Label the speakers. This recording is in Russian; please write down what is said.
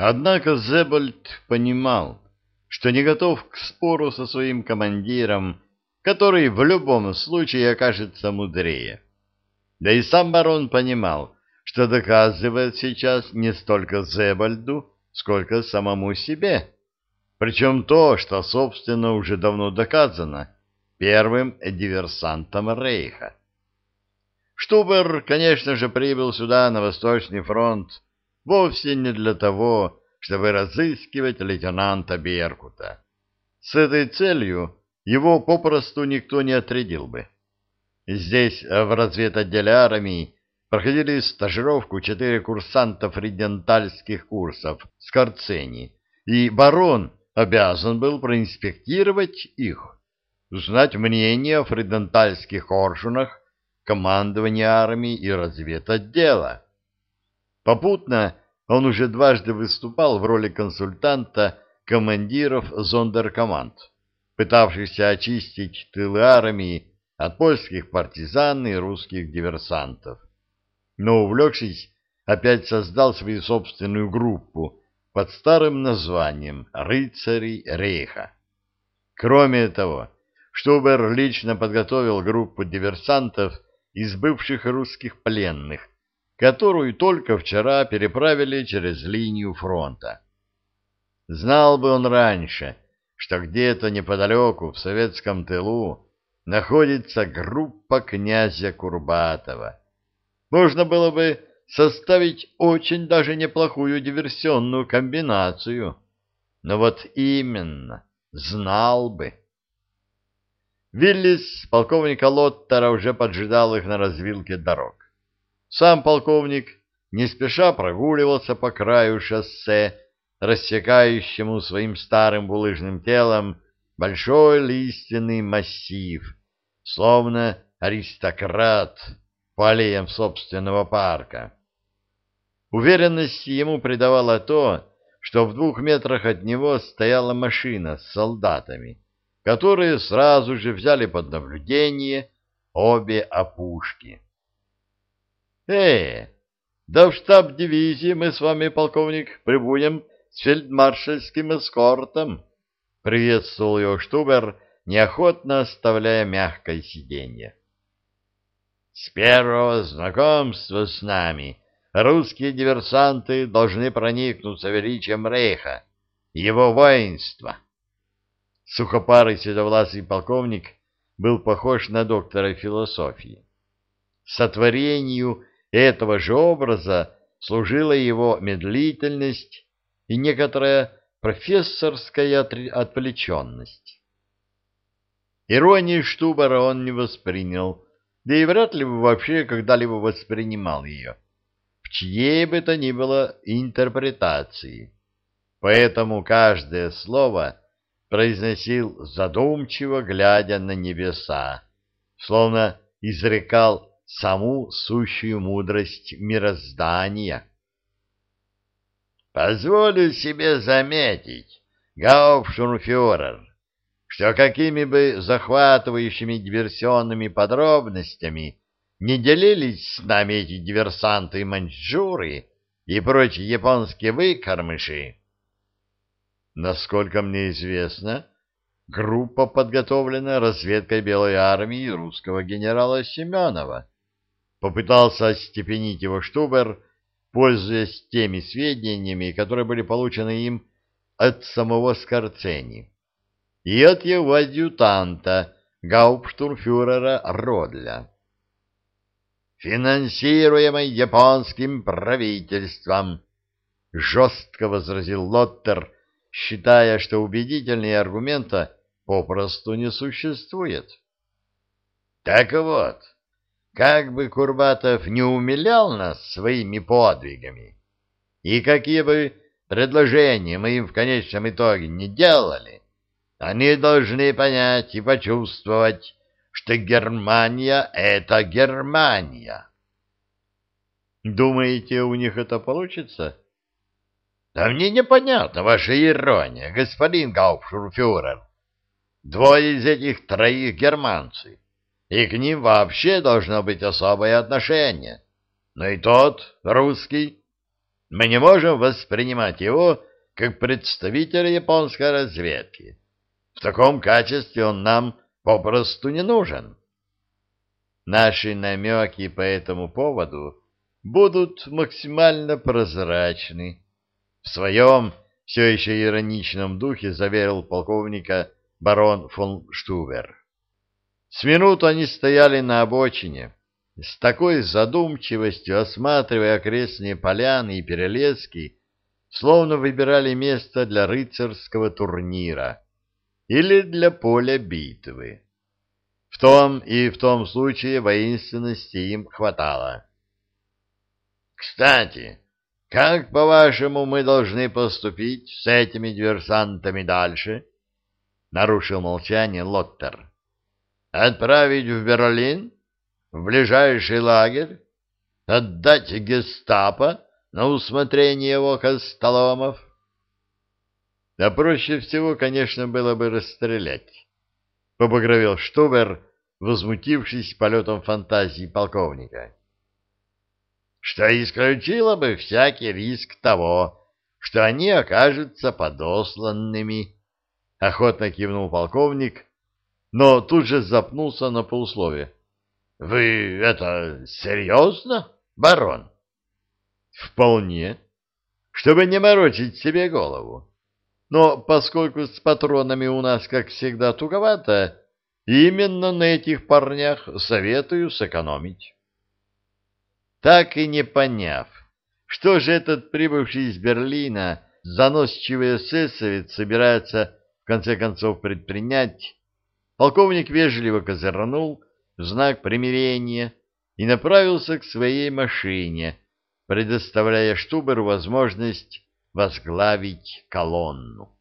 Speaker 1: Однако Зебольд понимал, что не готов к спору со своим командиром, который в любом случае окажется мудрее. Да и сам барон понимал, что доказывает сейчас не столько Зебальду, сколько самому себе. Причем то, что, собственно, уже давно доказано первым диверсантом Рейха. Штубер, конечно же, прибыл сюда, на Восточный фронт, вовсе не для того, чтобы разыскивать лейтенанта Беркута. С этой целью его попросту никто не отрядил бы. Здесь, в разведотделе армии, проходили стажировку четыре курсантов редентальских курсов с Карцени, и барон обязан был проинспектировать их, узнать мнение о фридентальских коршунах, командования армии и разведотдела. Попутно он уже дважды выступал в роли консультанта командиров зондеркоманд, пытавшихся очистить тылы армии от польских партизан и русских диверсантов. Но, увлекшись, опять создал свою собственную группу под старым названием «Рыцари Рейха». Кроме того, Штубер лично подготовил группу диверсантов из бывших русских пленных, которую только вчера переправили через линию фронта. Знал бы он раньше, что где-то неподалеку в советском тылу находится группа князя Курбатова. Можно было бы составить очень даже неплохую диверсионную комбинацию. Но вот именно, знал бы. Виллис полковника Лоттера уже поджидал их на развилке дорог. Сам полковник не спеша прогуливался по краю шоссе, рассекающему своим старым булыжным телом большой лиственный массив, словно аристократ по аллеям собственного парка. Уверенности ему придавало то, что в двух метрах от него стояла машина с солдатами, которые сразу же взяли под наблюдение обе опушки. «Э, да в штаб дивизии мы с вами, полковник, прибудем с фельдмаршальским эскортом», — приветствовал его Штубер, неохотно оставляя мягкое сиденье. «С первого знакомства с нами русские диверсанты должны проникнуться величием Рейха, его воинства». Сухопарый седовласый полковник был похож на доктора философии. Сотворению этого же образа служила его медлительность и некоторая профессорская отвлеченность. Иронии Штубера он не воспринял, да и вряд ли вообще когда-либо воспринимал ее, в чьей бы то ни было интерпретации. Поэтому каждое слово произносил задумчиво, глядя на небеса, словно изрекал саму сущую мудрость мироздания. Позволю себе заметить, гауптштурмфюрер, что какими бы захватывающими диверсионными подробностями не делились с нами эти диверсанты-маньчжуры и прочие японские выкормыши, насколько мне известно, группа подготовлена разведкой Белой армии русского генерала Семенова, Попытался остепенить его Штубер, пользуясь теми сведениями, которые были получены им от самого Скорцени и от его адъютанта, гауптштурмфюрера Родля. «Финансируемый японским правительством», — жестко возразил Лоттер, считая, что убедительнее аргумента попросту не существует. «Так вот», как бы Курбатов не умилял нас своими подвигами, и какие бы предложения мы им в конечном итоге не делали, они должны понять и почувствовать, что Германия — это Германия. Думаете, у них это получится? Да мне непонятна ваша ирония, господин Гауптштурмфюрер. Двое из этих троих германцы и к ним вообще должно быть особое отношение. Но и тот, русский, Мы не можем воспринимать его как представителя японской разведки. В таком качестве он нам попросту не нужен. Наши намеки по этому поводу будут максимально прозрачны. В своем все еще ироничном духе заверил полковника барон фон Штубер. С минуту они стояли на обочине, с такой задумчивостью осматривая окрестные поляны и перелески, словно выбирали место для рыцарского турнира или для поля битвы. В том и в том случае воинственности им хватало. «Кстати, как, по-вашему, мы должны поступить с этими диверсантами дальше?» — нарушил молчание Лоттер. «Отправить в Берлин? В ближайший лагерь? Отдать гестапо на усмотрение его Костоломов?» Да проще всего, конечно, было бы расстрелять. Побагровел Штубер, возмутившись полетом фантазии полковника. Что исключило бы всякий риск того, что они окажутся подосланными. Охотно кивнул полковник, но тут же запнулся на полусловие. — Вы это серьезно, барон? — Вполне. Чтобы не морочить себе голову. Но поскольку с патронами у нас, как всегда, туговато, именно на этих парнях советую сэкономить. Так и не поняв, что же этот прибывший из Берлина заносчивый эсэсовец собирается в конце концов предпринять, полковник вежливо козырнул в знак примирения и направился к своей машине, предоставляя Штуберу возможность возглавить колонну.